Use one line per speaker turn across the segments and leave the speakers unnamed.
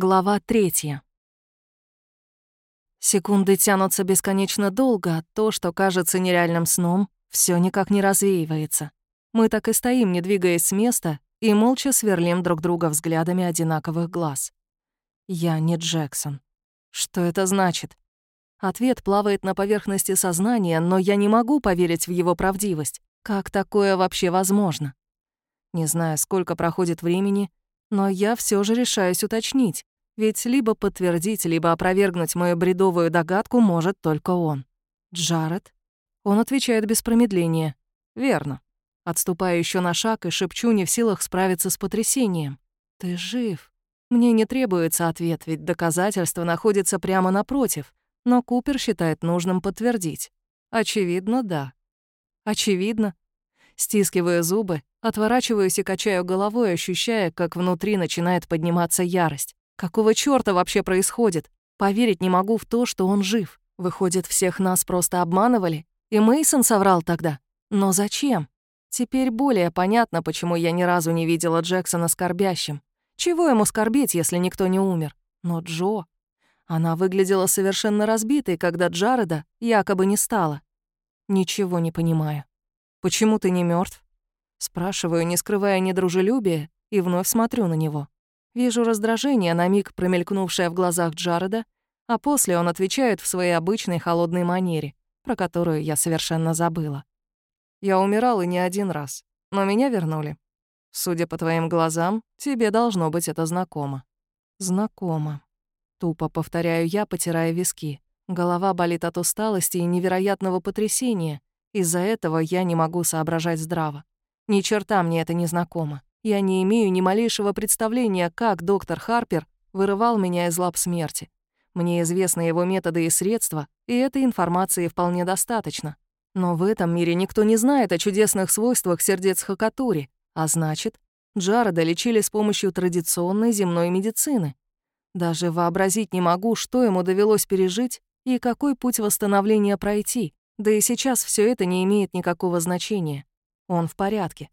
Глава третья. Секунды тянутся бесконечно долго, а то, что кажется нереальным сном, все никак не развеивается. Мы так и стоим, не двигаясь с места, и молча сверлим друг друга взглядами одинаковых глаз. Я не Джексон. Что это значит? Ответ плавает на поверхности сознания, но я не могу поверить в его правдивость. Как такое вообще возможно? Не знаю, сколько проходит времени, но я все же решаюсь уточнить, ведь либо подтвердить, либо опровергнуть мою бредовую догадку может только он. Джаред? Он отвечает без промедления. Верно. Отступаю еще на шаг и шепчу, не в силах справиться с потрясением. Ты жив. Мне не требуется ответ, ведь доказательство находится прямо напротив, но Купер считает нужным подтвердить. Очевидно, да. Очевидно. Стискиваю зубы, отворачиваюсь и качаю головой, ощущая, как внутри начинает подниматься ярость. Какого чёрта вообще происходит? Поверить не могу в то, что он жив. Выходит, всех нас просто обманывали? И Мейсон соврал тогда. Но зачем? Теперь более понятно, почему я ни разу не видела Джексона скорбящим. Чего ему скорбеть, если никто не умер? Но Джо... Она выглядела совершенно разбитой, когда Джареда якобы не стало. Ничего не понимаю. Почему ты не мертв? Спрашиваю, не скрывая недружелюбия, и вновь смотрю на него. Вижу раздражение, на миг промелькнувшее в глазах Джареда, а после он отвечает в своей обычной холодной манере, про которую я совершенно забыла. Я умирал и не один раз, но меня вернули. Судя по твоим глазам, тебе должно быть это знакомо. Знакомо. Тупо повторяю я, потирая виски. Голова болит от усталости и невероятного потрясения. Из-за этого я не могу соображать здраво. Ни черта мне это не знакомо. Я не имею ни малейшего представления, как доктор Харпер вырывал меня из лап смерти. Мне известны его методы и средства, и этой информации вполне достаточно. Но в этом мире никто не знает о чудесных свойствах сердец Хакатури, а значит, Джареда лечили с помощью традиционной земной медицины. Даже вообразить не могу, что ему довелось пережить и какой путь восстановления пройти, да и сейчас все это не имеет никакого значения. Он в порядке.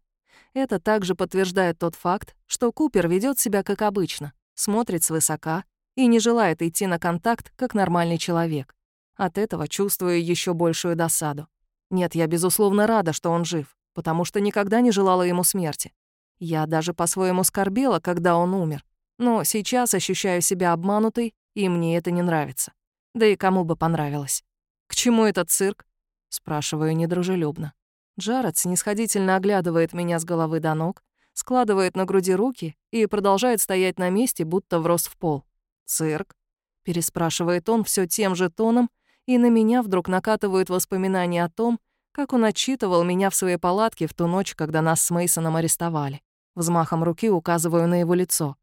Это также подтверждает тот факт, что Купер ведет себя как обычно, смотрит свысока и не желает идти на контакт как нормальный человек. От этого чувствую еще большую досаду. Нет, я безусловно рада, что он жив, потому что никогда не желала ему смерти. Я даже по-своему скорбела, когда он умер. Но сейчас ощущаю себя обманутой, и мне это не нравится. Да и кому бы понравилось. «К чему этот цирк?» — спрашиваю недружелюбно. Джаред снисходительно оглядывает меня с головы до ног, складывает на груди руки и продолжает стоять на месте, будто врос в пол. «Цирк?» — переспрашивает он все тем же тоном, и на меня вдруг накатывают воспоминания о том, как он отчитывал меня в своей палатке в ту ночь, когда нас с Мейсоном арестовали. Взмахом руки указываю на его лицо.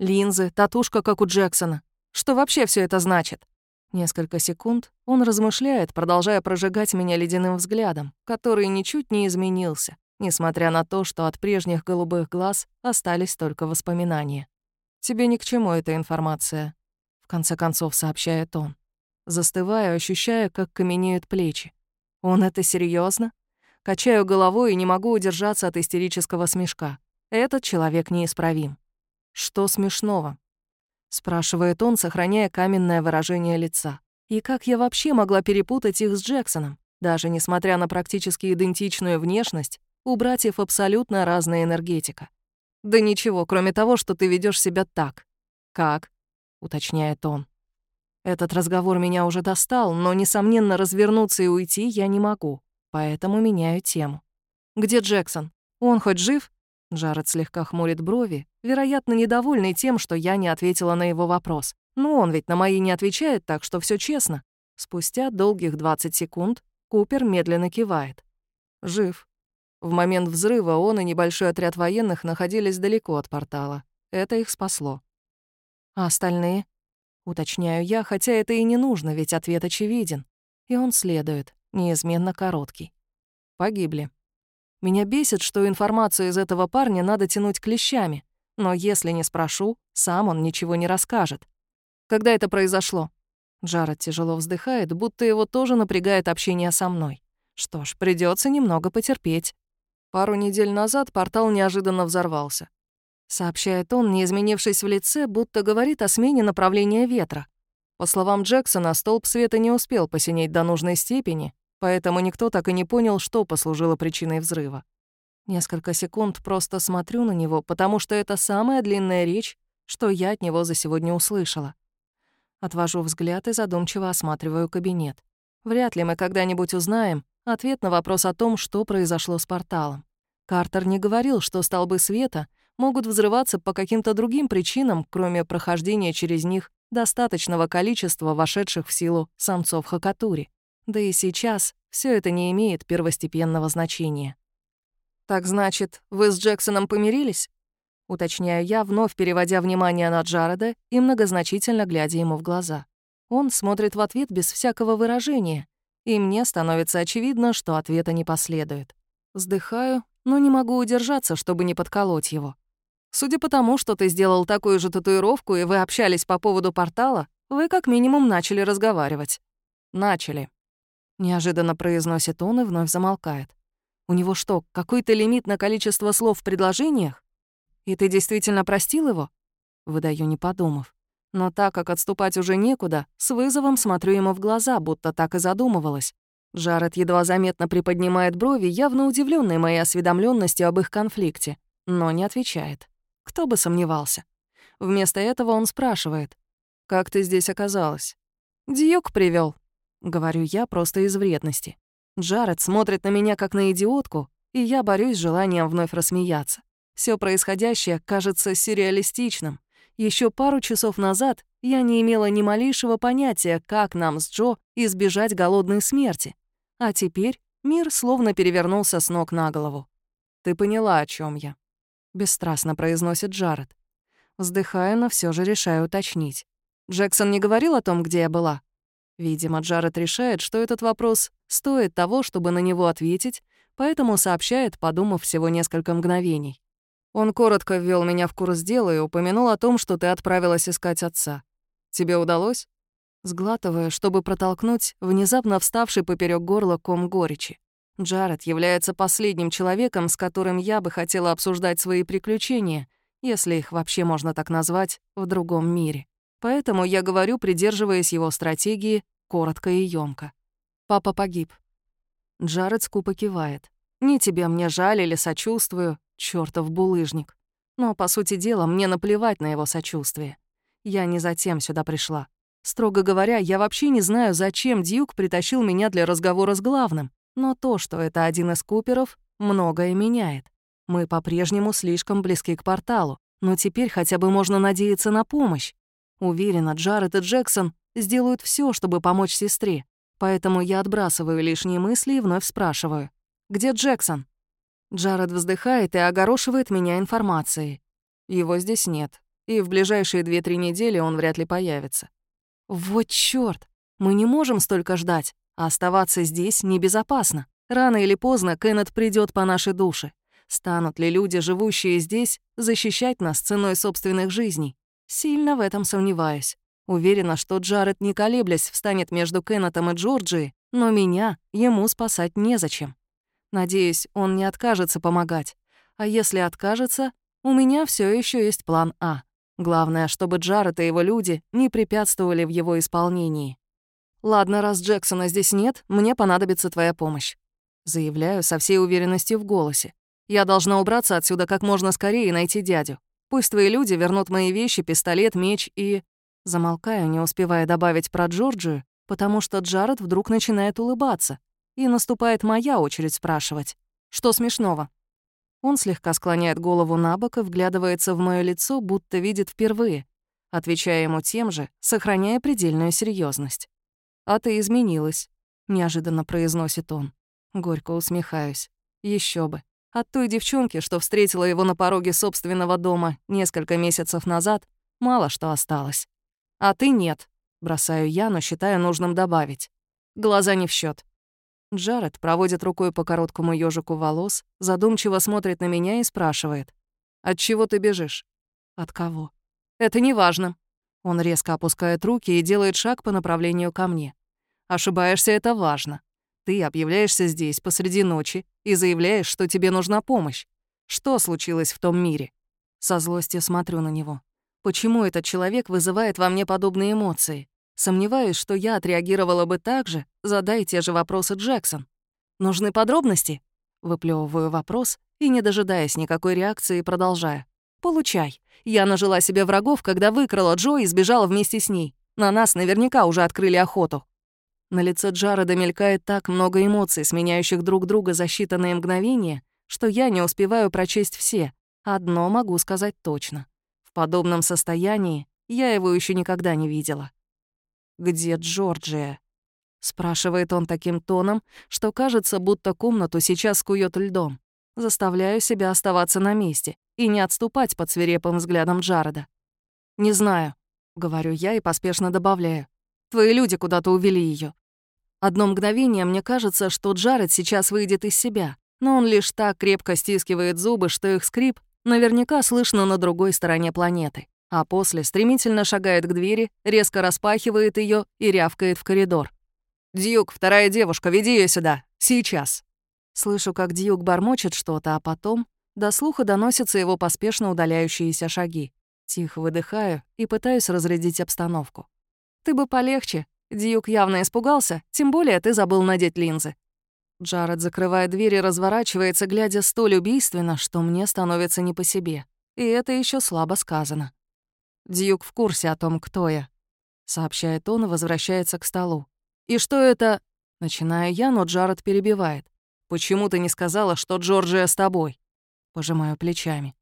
Линзы, татушка, как у Джексона. Что вообще все это значит? Несколько секунд он размышляет, продолжая прожигать меня ледяным взглядом, который ничуть не изменился, несмотря на то, что от прежних голубых глаз остались только воспоминания. «Тебе ни к чему эта информация», — в конце концов сообщает он. Застываю, ощущая, как каменеют плечи. Он это серьезно? Качаю головой и не могу удержаться от истерического смешка. Этот человек неисправим. Что смешного? Спрашивает он, сохраняя каменное выражение лица. И как я вообще могла перепутать их с Джексоном? Даже несмотря на практически идентичную внешность, у братьев абсолютно разная энергетика. Да ничего, кроме того, что ты ведешь себя так. Как? уточняет он. Этот разговор меня уже достал, но, несомненно, развернуться и уйти я не могу, поэтому меняю тему. «Где Джексон? Он хоть жив?» Джаред слегка хмурит брови, вероятно, недовольный тем, что я не ответила на его вопрос. Но он ведь на мои не отвечает, так что все честно. Спустя долгих 20 секунд Купер медленно кивает. Жив. В момент взрыва он и небольшой отряд военных находились далеко от портала. Это их спасло. А остальные? Уточняю я, хотя это и не нужно, ведь ответ очевиден. И он следует, неизменно короткий. Погибли. Меня бесит, что информацию из этого парня надо тянуть клещами, но если не спрошу, сам он ничего не расскажет. Когда это произошло? Джаред тяжело вздыхает, будто его тоже напрягает общение со мной. Что ж, придется немного потерпеть. Пару недель назад портал неожиданно взорвался. сообщает он, не изменившись в лице, будто говорит о смене направления ветра. По словам Джексона, столб света не успел посинеть до нужной степени, поэтому никто так и не понял, что послужило причиной взрыва. Несколько секунд просто смотрю на него, потому что это самая длинная речь, что я от него за сегодня услышала. Отвожу взгляд и задумчиво осматриваю кабинет. Вряд ли мы когда-нибудь узнаем ответ на вопрос о том, что произошло с порталом. Картер не говорил, что столбы света могут взрываться по каким-то другим причинам, кроме прохождения через них достаточного количества вошедших в силу самцов Хакатури. Да и сейчас все это не имеет первостепенного значения. «Так значит, вы с Джексоном помирились?» Уточняю я, вновь переводя внимание на Джареда и многозначительно глядя ему в глаза. Он смотрит в ответ без всякого выражения, и мне становится очевидно, что ответа не последует. Вздыхаю, но не могу удержаться, чтобы не подколоть его. Судя по тому, что ты сделал такую же татуировку, и вы общались по поводу портала, вы как минимум начали разговаривать. Начали. Неожиданно произносит он и вновь замолкает. У него что, какой-то лимит на количество слов в предложениях? И ты действительно простил его? Выдаю, не подумав. Но так как отступать уже некуда, с вызовом смотрю ему в глаза, будто так и задумывалась. Джаред едва заметно приподнимает брови, явно удивленный моей осведомленностью об их конфликте, но не отвечает. Кто бы сомневался. Вместо этого он спрашивает. «Как ты здесь оказалась?» «Дьюк привел, говорю я просто из вредности. Джаред смотрит на меня как на идиотку, и я борюсь с желанием вновь рассмеяться. Все происходящее кажется сюрреалистичным. Еще пару часов назад я не имела ни малейшего понятия, как нам с Джо избежать голодной смерти. А теперь мир словно перевернулся с ног на голову. «Ты поняла, о чем я», бесстрастно произносит Джаред. Вздыхаю, но все же решаю уточнить. Джексон не говорил о том, где я была? Видимо, Джаред решает, что этот вопрос стоит того, чтобы на него ответить, поэтому сообщает, подумав всего несколько мгновений. Он коротко ввел меня в курс дела и упомянул о том, что ты отправилась искать отца. Тебе удалось? Сглатывая, чтобы протолкнуть внезапно вставший поперек горла ком горечи. Джаред является последним человеком, с которым я бы хотела обсуждать свои приключения, если их вообще можно так назвать, в другом мире. Поэтому я говорю, придерживаясь его стратегии, коротко и ёмко. Папа погиб. Джаред скупо кивает. «Ни тебе мне жаль или сочувствую, чёртов булыжник. Но, по сути дела, мне наплевать на его сочувствие. Я не затем сюда пришла. Строго говоря, я вообще не знаю, зачем Дьюк притащил меня для разговора с главным. Но то, что это один из Куперов, многое меняет. Мы по-прежнему слишком близки к порталу, но теперь хотя бы можно надеяться на помощь. Уверена, Джаред и Джексон сделают все, чтобы помочь сестре. Поэтому я отбрасываю лишние мысли и вновь спрашиваю. «Где Джексон?» Джаред вздыхает и огорошивает меня информацией. Его здесь нет, и в ближайшие 2-3 недели он вряд ли появится. Вот чёрт, мы не можем столько ждать. А оставаться здесь небезопасно. Рано или поздно Кеннет придет по нашей душе. Станут ли люди, живущие здесь, защищать нас ценой собственных жизней? Сильно в этом сомневаюсь. Уверена, что Джаред, не колеблясь, встанет между Кеннетом и Джорджией, но меня ему спасать незачем. Надеюсь, он не откажется помогать. А если откажется, у меня все еще есть план А. Главное, чтобы Джаред и его люди не препятствовали в его исполнении. «Ладно, раз Джексона здесь нет, мне понадобится твоя помощь». Заявляю со всей уверенностью в голосе. «Я должна убраться отсюда как можно скорее и найти дядю. Пусть твои люди вернут мои вещи, пистолет, меч и...» Замолкаю, не успевая добавить про Джорджию, потому что Джаред вдруг начинает улыбаться. И наступает моя очередь спрашивать. «Что смешного?» Он слегка склоняет голову на бок и вглядывается в моё лицо, будто видит впервые, отвечая ему тем же, сохраняя предельную серьезность. «А ты изменилась», — неожиданно произносит он. Горько усмехаюсь. Еще бы. От той девчонки, что встретила его на пороге собственного дома несколько месяцев назад, мало что осталось. «А ты нет», — бросаю я, но считаю нужным добавить. Глаза не в счет. Джаред проводит рукой по короткому ежику волос, задумчиво смотрит на меня и спрашивает. «От чего ты бежишь?» «От кого?» «Это не важно». Он резко опускает руки и делает шаг по направлению ко мне. Ошибаешься — это важно. Ты объявляешься здесь посреди ночи и заявляешь, что тебе нужна помощь. Что случилось в том мире? Со злостью смотрю на него. Почему этот человек вызывает во мне подобные эмоции? Сомневаюсь, что я отреагировала бы так же, задай те же вопросы Джексон. Нужны подробности? Выплевываю вопрос и, не дожидаясь никакой реакции, продолжаю. «Получай. Я нажила себе врагов, когда выкрала Джо и сбежала вместе с ней. На нас наверняка уже открыли охоту». На лице Джареда мелькает так много эмоций, сменяющих друг друга за считанные мгновения, что я не успеваю прочесть все. Одно могу сказать точно. В подобном состоянии я его еще никогда не видела. «Где Джорджия?» Спрашивает он таким тоном, что кажется, будто комнату сейчас скует льдом. Заставляю себя оставаться на месте и не отступать под свирепым взглядом Джареда. «Не знаю», — говорю я и поспешно добавляю. «Твои люди куда-то увели ее. Одно мгновение мне кажется, что Джаред сейчас выйдет из себя, но он лишь так крепко стискивает зубы, что их скрип наверняка слышно на другой стороне планеты. А после стремительно шагает к двери, резко распахивает ее и рявкает в коридор. «Дьюк, вторая девушка, веди ее сюда. Сейчас». Слышу, как Дьюк бормочет что-то, а потом до слуха доносятся его поспешно удаляющиеся шаги. Тихо выдыхаю и пытаюсь разрядить обстановку. «Ты бы полегче. Дьюк явно испугался, тем более ты забыл надеть линзы». Джаред, закрывая дверь и разворачивается, глядя столь убийственно, что мне становится не по себе. И это еще слабо сказано. «Дьюк в курсе о том, кто я», — сообщает он и возвращается к столу. «И что это...» Начинаю я, но Джаред перебивает. «Почему ты не сказала, что Джорджия с тобой?» Пожимаю плечами.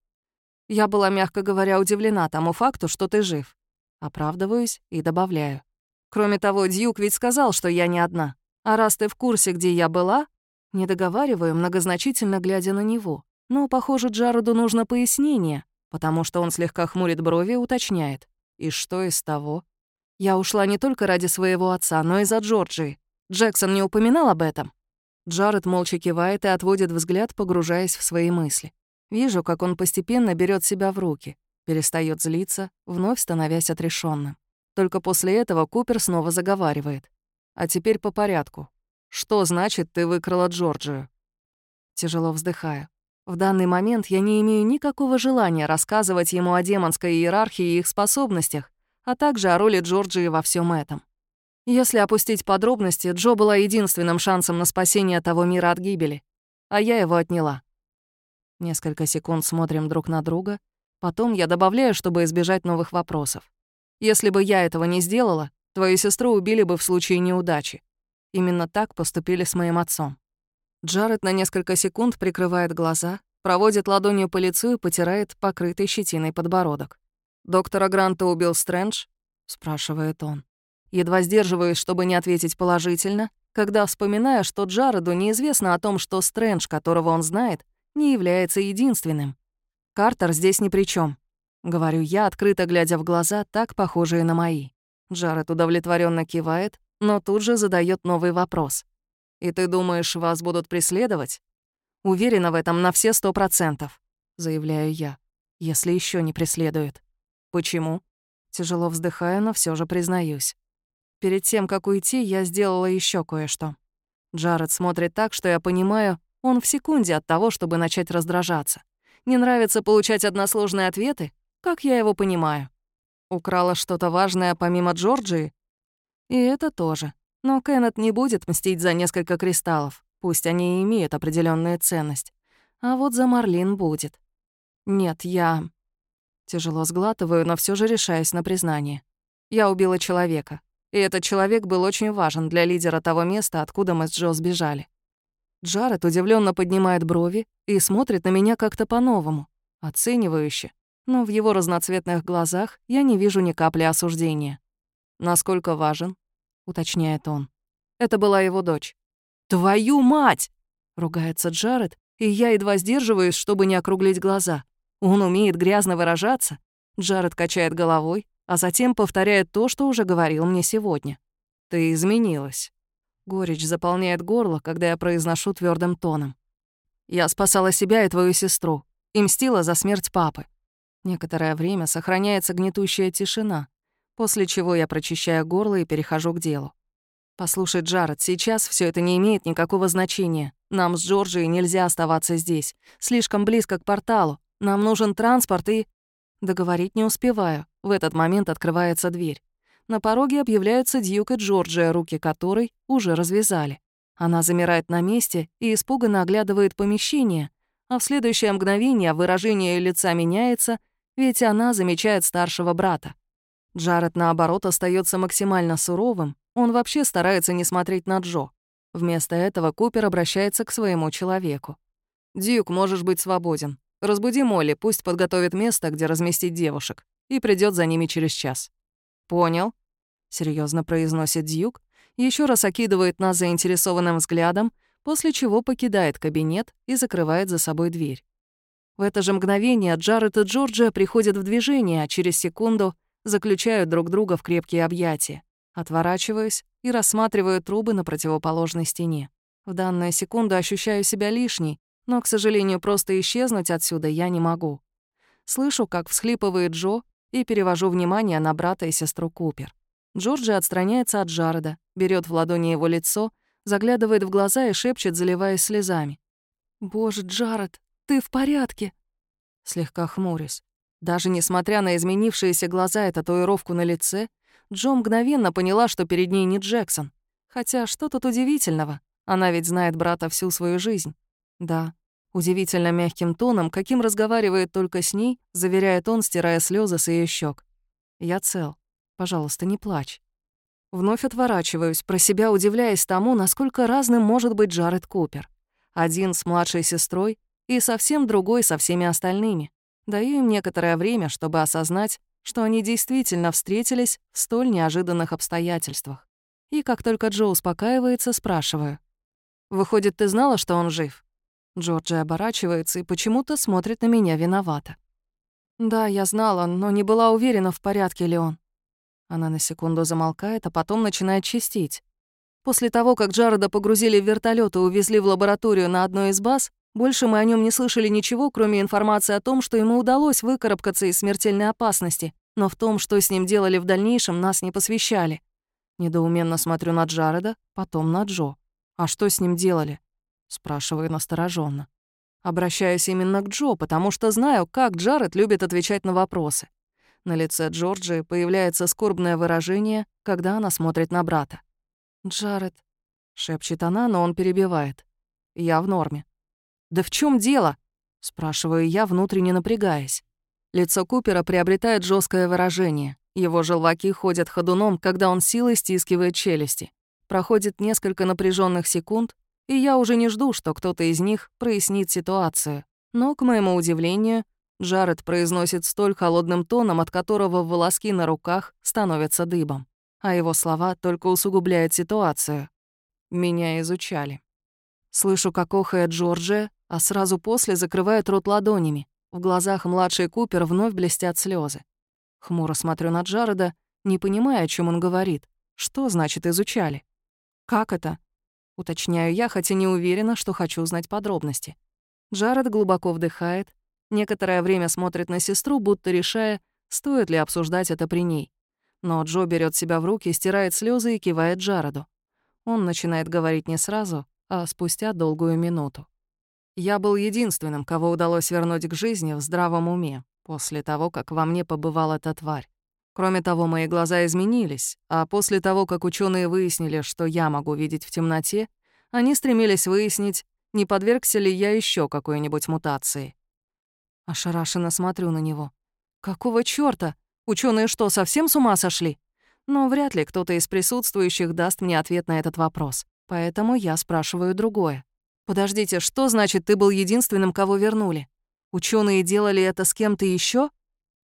Я была, мягко говоря, удивлена тому факту, что ты жив. Оправдываюсь и добавляю. Кроме того, Дьюк ведь сказал, что я не одна. А раз ты в курсе, где я была, не договариваю, многозначительно глядя на него. Но, похоже, Джароду нужно пояснение, потому что он слегка хмурит брови и уточняет. И что из того? Я ушла не только ради своего отца, но и за Джорджии. Джексон не упоминал об этом?» Джаред молча кивает и отводит взгляд, погружаясь в свои мысли. Вижу, как он постепенно берет себя в руки, перестает злиться, вновь становясь отрешенным. Только после этого Купер снова заговаривает. «А теперь по порядку. Что значит, ты выкрала Джорджию?» Тяжело вздыхаю. В данный момент я не имею никакого желания рассказывать ему о демонской иерархии и их способностях, а также о роли Джорджии во всем этом. Если опустить подробности, Джо была единственным шансом на спасение того мира от гибели, а я его отняла. Несколько секунд смотрим друг на друга, потом я добавляю, чтобы избежать новых вопросов. Если бы я этого не сделала, твою сестру убили бы в случае неудачи. Именно так поступили с моим отцом. Джаред на несколько секунд прикрывает глаза, проводит ладонью по лицу и потирает покрытый щетиной подбородок. «Доктора Гранта убил Стрэндж?» — спрашивает он. Едва сдерживаюсь, чтобы не ответить положительно, когда вспоминаю, что Джареду неизвестно о том, что Стрэндж, которого он знает, не является единственным. Картер здесь ни при чем, говорю я, открыто глядя в глаза, так похожие на мои. Джаред удовлетворенно кивает, но тут же задает новый вопрос. «И ты думаешь, вас будут преследовать?» «Уверена в этом на все сто процентов», — заявляю я, «если еще не преследуют». «Почему?» Тяжело вздыхаю, но все же признаюсь. Перед тем, как уйти, я сделала еще кое-что. Джаред смотрит так, что я понимаю, он в секунде от того, чтобы начать раздражаться. Не нравится получать односложные ответы? Как я его понимаю? Украла что-то важное помимо Джорджии? И это тоже. Но Кеннет не будет мстить за несколько кристаллов, пусть они и имеют определенную ценность. А вот за Марлин будет. Нет, я... Тяжело сглатываю, но все же решаюсь на признание. Я убила человека. И этот человек был очень важен для лидера того места, откуда мы с Джо сбежали. Джаред удивленно поднимает брови и смотрит на меня как-то по-новому, оценивающе. Но в его разноцветных глазах я не вижу ни капли осуждения. «Насколько важен?» — уточняет он. Это была его дочь. «Твою мать!» — ругается Джаред, и я едва сдерживаюсь, чтобы не округлить глаза. Он умеет грязно выражаться. Джаред качает головой, а затем повторяет то, что уже говорил мне сегодня. «Ты изменилась». Горечь заполняет горло, когда я произношу твердым тоном. «Я спасала себя и твою сестру, и мстила за смерть папы». Некоторое время сохраняется гнетущая тишина, после чего я прочищаю горло и перехожу к делу. «Послушай, Джаред, сейчас все это не имеет никакого значения. Нам с Джорджией нельзя оставаться здесь. Слишком близко к порталу. Нам нужен транспорт и...» Договорить не успеваю. В этот момент открывается дверь. На пороге объявляются Дьюк и Джорджия, руки которой уже развязали. Она замирает на месте и испуганно оглядывает помещение, а в следующее мгновение выражение лица меняется, ведь она замечает старшего брата. Джаред, наоборот, остается максимально суровым, он вообще старается не смотреть на Джо. Вместо этого Купер обращается к своему человеку. «Дьюк, можешь быть свободен. Разбуди Молли, пусть подготовит место, где разместить девушек, и придет за ними через час». «Понял», — серьезно произносит Дьюк, еще раз окидывает нас заинтересованным взглядом, после чего покидает кабинет и закрывает за собой дверь. В это же мгновение Джаред и Джорджия приходят в движение, а через секунду заключают друг друга в крепкие объятия. Отворачиваюсь и рассматриваю трубы на противоположной стене. В данную секунду ощущаю себя лишней, но, к сожалению, просто исчезнуть отсюда я не могу. Слышу, как всхлипывает Джо, и перевожу внимание на брата и сестру Купер. Джорджи отстраняется от Джареда, берет в ладони его лицо, заглядывает в глаза и шепчет, заливаясь слезами. «Боже, Джаред, ты в порядке?» Слегка хмурюсь. Даже несмотря на изменившиеся глаза и татуировку на лице, Джо мгновенно поняла, что перед ней не Джексон. Хотя что тут удивительного? Она ведь знает брата всю свою жизнь. Да, удивительно мягким тоном, каким разговаривает только с ней, заверяет он, стирая слезы с ее щек. «Я цел. Пожалуйста, не плачь». Вновь отворачиваюсь, про себя удивляясь тому, насколько разным может быть Джаред Купер. Один с младшей сестрой и совсем другой со всеми остальными. Даю им некоторое время, чтобы осознать, что они действительно встретились в столь неожиданных обстоятельствах. И как только Джо успокаивается, спрашиваю. «Выходит, ты знала, что он жив?» Джорджи оборачивается и почему-то смотрит на меня виновато. «Да, я знала, но не была уверена, в порядке ли он». Она на секунду замолкает, а потом начинает чистить. После того, как Джареда погрузили в вертолет и увезли в лабораторию на одной из баз, больше мы о нем не слышали ничего, кроме информации о том, что ему удалось выкарабкаться из смертельной опасности, но в том, что с ним делали в дальнейшем, нас не посвящали. Недоуменно смотрю на Джареда, потом на Джо. «А что с ним делали?» Спрашиваю настороженно. Обращаюсь именно к Джо, потому что знаю, как Джаред любит отвечать на вопросы. На лице Джорджи появляется скорбное выражение, когда она смотрит на брата. «Джаред», — шепчет она, но он перебивает. «Я в норме». «Да в чем дело?» — спрашиваю я, внутренне напрягаясь. Лицо Купера приобретает жесткое выражение. Его желваки ходят ходуном, когда он силой стискивает челюсти. Проходит несколько напряженных секунд, и я уже не жду, что кто-то из них прояснит ситуацию. Но, к моему удивлению, Джаред произносит столь холодным тоном, от которого волоски на руках становятся дыбом. А его слова только усугубляют ситуацию. Меня изучали. Слышу, как охает Джорджия, а сразу после закрывает рот ладонями. В глазах младший Купер вновь блестят слезы. Хмуро смотрю на Джареда, не понимая, о чем он говорит. Что значит «изучали»? Как это? Уточняю я, хотя не уверена, что хочу узнать подробности. Джаред глубоко вдыхает, некоторое время смотрит на сестру, будто решая, стоит ли обсуждать это при ней. Но Джо берет себя в руки, стирает слезы и кивает Джареду. Он начинает говорить не сразу, а спустя долгую минуту. Я был единственным, кого удалось вернуть к жизни в здравом уме после того, как во мне побывала эта тварь. Кроме того, мои глаза изменились, а после того, как ученые выяснили, что я могу видеть в темноте, они стремились выяснить, не подвергся ли я еще какой-нибудь мутации. Ошарашенно смотрю на него. Какого чёрта? Ученые что, совсем с ума сошли? Но вряд ли кто-то из присутствующих даст мне ответ на этот вопрос. Поэтому я спрашиваю другое. Подождите, что значит ты был единственным, кого вернули? Ученые делали это с кем-то еще?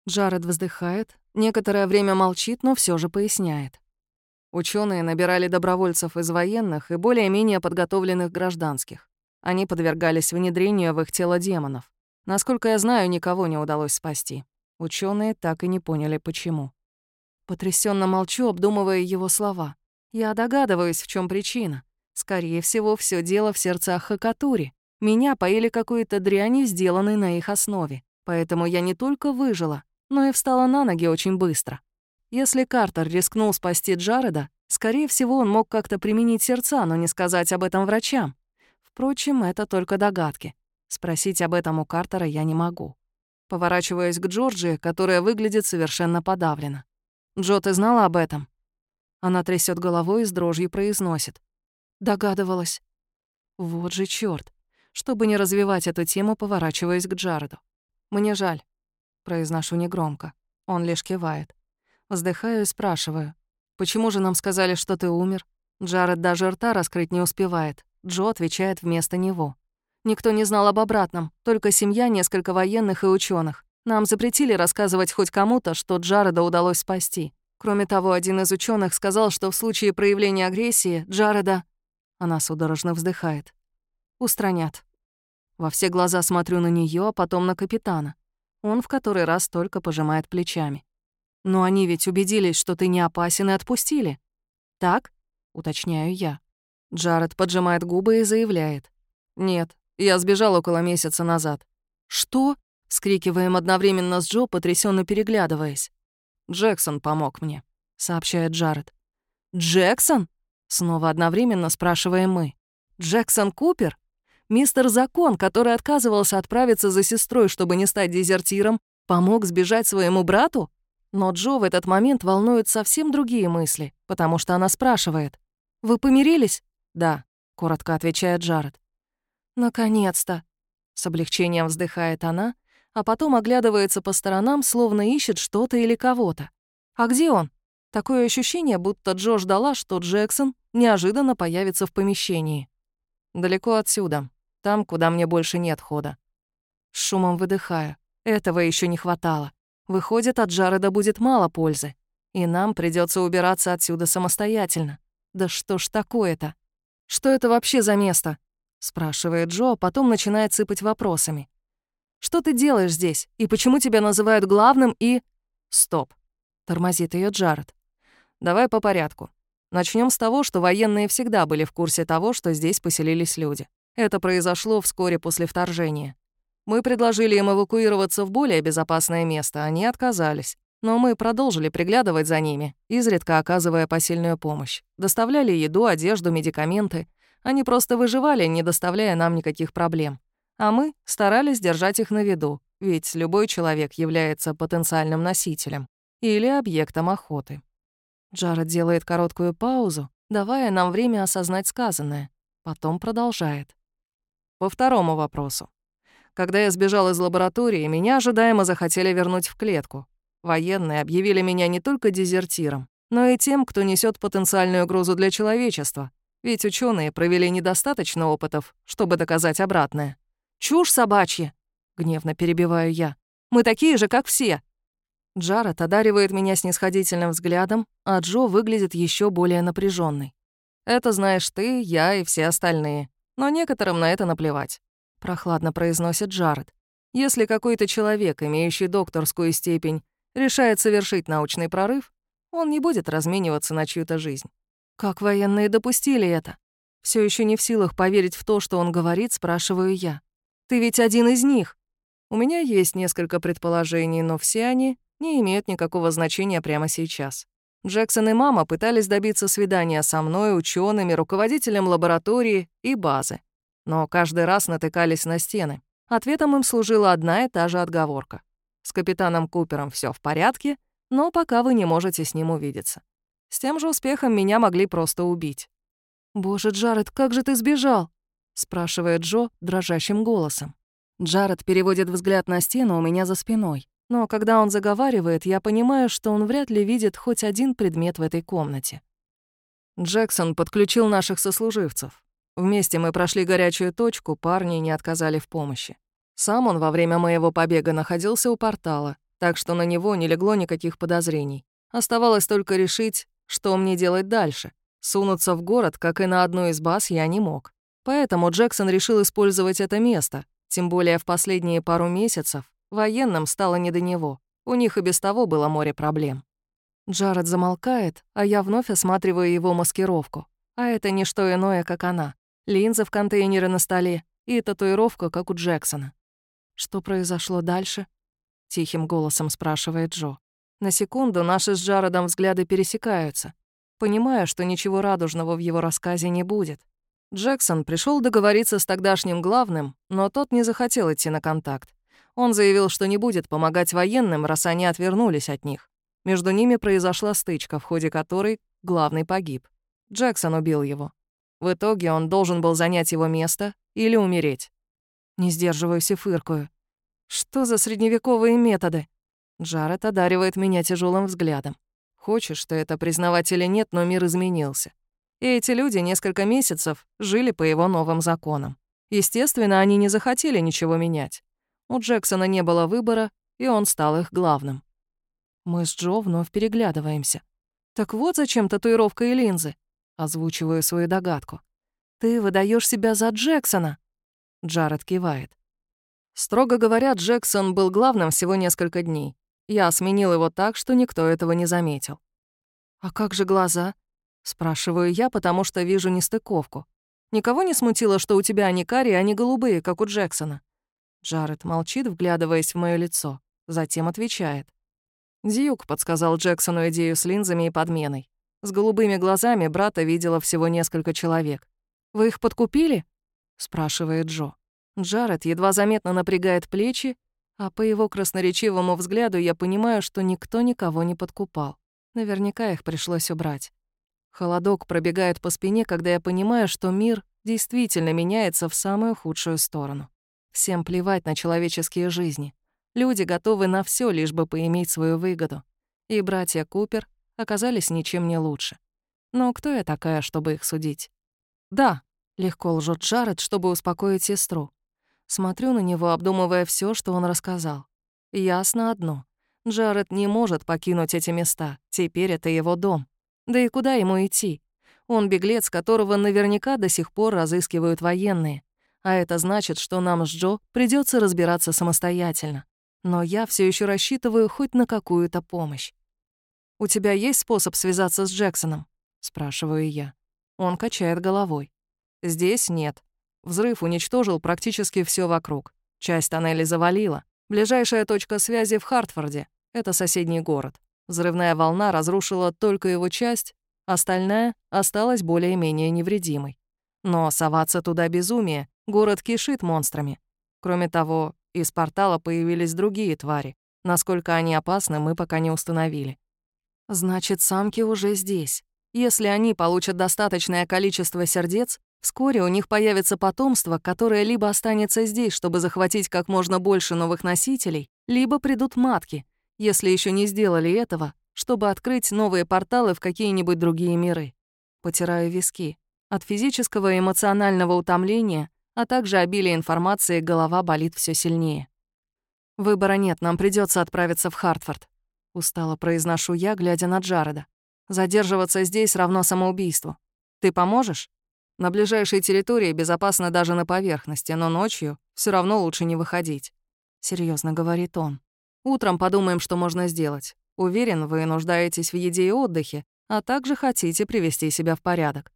Джаред вздыхает, некоторое время молчит, но все же поясняет. Ученые набирали добровольцев из военных и более-менее подготовленных гражданских. Они подвергались внедрению в их тело демонов. Насколько я знаю, никого не удалось спасти. Ученые так и не поняли, почему. Потрясенно молчу, обдумывая его слова. Я догадываюсь, в чем причина. Скорее всего, все дело в сердцах Хакатури. Меня поили какой-то дрянью, сделанной на их основе. Поэтому я не только выжила, но и встала на ноги очень быстро. Если Картер рискнул спасти Джареда, скорее всего, он мог как-то применить сердца, но не сказать об этом врачам. Впрочем, это только догадки. Спросить об этом у Картера я не могу. Поворачиваясь к Джорджи, которая выглядит совершенно подавлена. «Джо, ты знала об этом?» Она трясет головой и с дрожью произносит. «Догадывалась». Вот же чёрт. Чтобы не развивать эту тему, поворачиваясь к Джареду. «Мне жаль», — произношу негромко. Он лишь кивает. Вздыхаю и спрашиваю. «Почему же нам сказали, что ты умер?» Джаред даже рта раскрыть не успевает. Джо отвечает вместо него. Никто не знал об обратном, только семья, несколько военных и ученых. Нам запретили рассказывать хоть кому-то, что Джареда удалось спасти. Кроме того, один из ученых сказал, что в случае проявления агрессии Джареда... Она судорожно вздыхает. Устранят. Во все глаза смотрю на нее, а потом на капитана. Он в который раз только пожимает плечами. «Но они ведь убедились, что ты не опасен и отпустили. Так?» — уточняю я. Джаред поджимает губы и заявляет. «Нет, я сбежал около месяца назад». «Что?» — скрикиваем одновременно с Джо, потрясенно переглядываясь. «Джексон помог мне», — сообщает Джаред. «Джексон?» — снова одновременно спрашиваем мы. «Джексон Купер? Мистер Закон, который отказывался отправиться за сестрой, чтобы не стать дезертиром, помог сбежать своему брату?» Но Джо в этот момент волнует совсем другие мысли, потому что она спрашивает. «Вы помирились?» «Да», — коротко отвечает Джаред. «Наконец-то!» — с облегчением вздыхает она, а потом оглядывается по сторонам, словно ищет что-то или кого-то. «А где он?» Такое ощущение, будто Джо ждала, что Джексон неожиданно появится в помещении. «Далеко отсюда, там, куда мне больше нет хода». Шумом выдыхая. Этого еще не хватало. Выходит, от Джареда будет мало пользы. И нам придется убираться отсюда самостоятельно. Да что ж такое-то? Что это вообще за место? спрашивает Джо, а потом начинает сыпать вопросами. Что ты делаешь здесь? И почему тебя называют главным и... Стоп. Тормозит ее Джаред. Давай по порядку. Начнем с того, что военные всегда были в курсе того, что здесь поселились люди. Это произошло вскоре после вторжения. Мы предложили им эвакуироваться в более безопасное место, они отказались. Но мы продолжили приглядывать за ними, изредка оказывая посильную помощь. Доставляли еду, одежду, медикаменты. Они просто выживали, не доставляя нам никаких проблем. А мы старались держать их на виду, ведь любой человек является потенциальным носителем или объектом охоты. Джаред делает короткую паузу, давая нам время осознать сказанное. Потом продолжает. По второму вопросу. Когда я сбежал из лаборатории, меня ожидаемо захотели вернуть в клетку. Военные объявили меня не только дезертиром, но и тем, кто несет потенциальную угрозу для человечества. Ведь ученые провели недостаточно опытов, чтобы доказать обратное. «Чушь собачья!» — гневно перебиваю я. «Мы такие же, как все!» Джаред одаривает меня снисходительным взглядом, а Джо выглядит еще более напряженной. «Это знаешь ты, я и все остальные. Но некоторым на это наплевать», — прохладно произносит Джаред. «Если какой-то человек, имеющий докторскую степень, решает совершить научный прорыв, он не будет размениваться на чью-то жизнь. Как военные допустили это? Все еще не в силах поверить в то, что он говорит, спрашиваю я. Ты ведь один из них. У меня есть несколько предположений, но все они не имеют никакого значения прямо сейчас. Джексон и мама пытались добиться свидания со мной, учеными, руководителем лаборатории и базы. Но каждый раз натыкались на стены. Ответом им служила одна и та же отговорка. С капитаном Купером все в порядке, но пока вы не можете с ним увидеться. С тем же успехом меня могли просто убить. «Боже, Джаред, как же ты сбежал?» — спрашивает Джо дрожащим голосом. Джаред переводит взгляд на стену у меня за спиной. Но когда он заговаривает, я понимаю, что он вряд ли видит хоть один предмет в этой комнате. Джексон подключил наших сослуживцев. Вместе мы прошли горячую точку, парни не отказали в помощи. Сам он во время моего побега находился у портала, так что на него не легло никаких подозрений. Оставалось только решить, что мне делать дальше. Сунуться в город, как и на одну из баз, я не мог. Поэтому Джексон решил использовать это место, тем более в последние пару месяцев военным стало не до него. У них и без того было море проблем. Джаред замолкает, а я вновь осматриваю его маскировку. А это не что иное, как она. Линза в контейнере на столе и татуировка, как у Джексона. «Что произошло дальше?» — тихим голосом спрашивает Джо. На секунду наши с Джаредом взгляды пересекаются. Понимаю, что ничего радужного в его рассказе не будет. Джексон пришел договориться с тогдашним главным, но тот не захотел идти на контакт. Он заявил, что не будет помогать военным, раз они отвернулись от них. Между ними произошла стычка, в ходе которой главный погиб. Джексон убил его. В итоге он должен был занять его место или умереть. Не сдерживаюсь и фыркаю. Что за средневековые методы? Джаред одаривает меня тяжелым взглядом. Хочешь ты это признавать или нет, но мир изменился. И эти люди несколько месяцев жили по его новым законам. Естественно, они не захотели ничего менять. У Джексона не было выбора, и он стал их главным. Мы с Джо вновь переглядываемся. «Так вот зачем татуировка и линзы?» Озвучиваю свою догадку. «Ты выдаешь себя за Джексона!» Джаред кивает. Строго говоря, Джексон был главным всего несколько дней. Я сменил его так, что никто этого не заметил. «А как же глаза?» Спрашиваю я, потому что вижу нестыковку. Никого не смутило, что у тебя они карие, а не голубые, как у Джексона. Джаред молчит, вглядываясь в моё лицо. Затем отвечает. Дьюк подсказал Джексону идею с линзами и подменой. С голубыми глазами брата видела всего несколько человек. «Вы их подкупили?» — спрашивает Джо. Джаред едва заметно напрягает плечи, а по его красноречивому взгляду я понимаю, что никто никого не подкупал. Наверняка их пришлось убрать. Холодок пробегает по спине, когда я понимаю, что мир действительно меняется в самую худшую сторону. Всем плевать на человеческие жизни. Люди готовы на все, лишь бы поиметь свою выгоду. И братья Купер оказались ничем не лучше. Но кто я такая, чтобы их судить? Да, легко лжет Джаред, чтобы успокоить сестру. Смотрю на него, обдумывая все, что он рассказал. Ясно одно. Джаред не может покинуть эти места. Теперь это его дом. Да и куда ему идти? Он беглец, которого наверняка до сих пор разыскивают военные. А это значит, что нам с Джо придется разбираться самостоятельно. Но я все еще рассчитываю хоть на какую-то помощь. «У тебя есть способ связаться с Джексоном?» — спрашиваю я. Он качает головой. «Здесь нет. Взрыв уничтожил практически все вокруг. Часть тоннелей завалила. Ближайшая точка связи в Хартфорде. Это соседний город. Взрывная волна разрушила только его часть, остальная осталась более-менее невредимой. Но соваться туда безумие, город кишит монстрами. Кроме того, из портала появились другие твари. Насколько они опасны, мы пока не установили. Значит, самки уже здесь. Если они получат достаточное количество сердец, вскоре у них появится потомство, которое либо останется здесь, чтобы захватить как можно больше новых носителей, либо придут матки, если еще не сделали этого, чтобы открыть новые порталы в какие-нибудь другие миры. Потираю виски. От физического и эмоционального утомления, а также обилия информации, голова болит все сильнее. «Выбора нет, нам придется отправиться в Хартфорд», — устало произношу я, глядя на Джареда. «Задерживаться здесь равно самоубийству. Ты поможешь? На ближайшей территории безопасно даже на поверхности, но ночью все равно лучше не выходить», — серьезно говорит он. Утром подумаем, что можно сделать. Уверен, вы нуждаетесь в еде и отдыхе, а также хотите привести себя в порядок.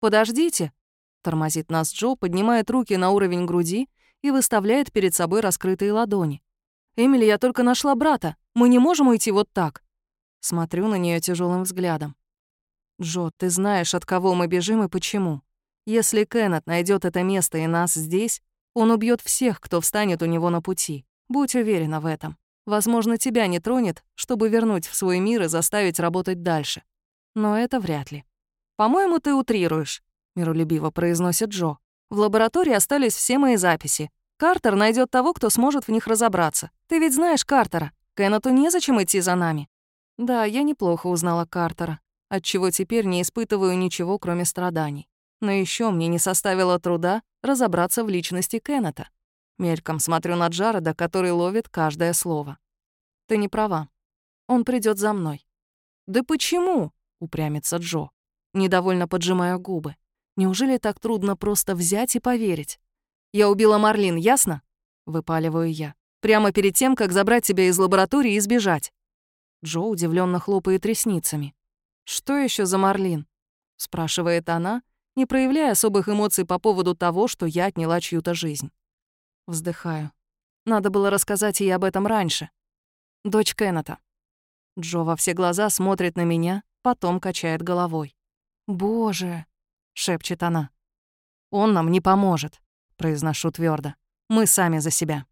«Подождите!» — тормозит нас Джо, поднимает руки на уровень груди и выставляет перед собой раскрытые ладони. «Эмили, я только нашла брата. Мы не можем уйти вот так». Смотрю на нее тяжелым взглядом. «Джо, ты знаешь, от кого мы бежим и почему. Если Кеннет найдет это место и нас здесь, он убьет всех, кто встанет у него на пути. Будь уверена в этом. Возможно, тебя не тронет, чтобы вернуть в свой мир и заставить работать дальше. Но это вряд ли. «По-моему, ты утрируешь», — миролюбиво произносит Джо. «В лаборатории остались все мои записи. Картер найдет того, кто сможет в них разобраться. Ты ведь знаешь Картера. Кеннету незачем идти за нами». Да, я неплохо узнала Картера, отчего теперь не испытываю ничего, кроме страданий. Но еще мне не составило труда разобраться в личности Кеннета. Мельком смотрю на Джареда, который ловит каждое слово. Ты не права. Он придет за мной. Да почему? упрямится Джо. Недовольно поджимая губы. Неужели так трудно просто взять и поверить? Я убила Марлин, ясно? Выпаливаю я. Прямо перед тем, как забрать тебя из лаборатории и сбежать. Джо удивленно хлопает ресницами. «Что еще за Марлин?» — спрашивает она, не проявляя особых эмоций по поводу того, что я отняла чью-то жизнь. Вздыхаю. Надо было рассказать ей об этом раньше. Дочь Кеннета. Джо во все глаза смотрит на меня, потом качает головой. «Боже!» — шепчет она. «Он нам не поможет», — произношу твердо. «Мы сами за себя».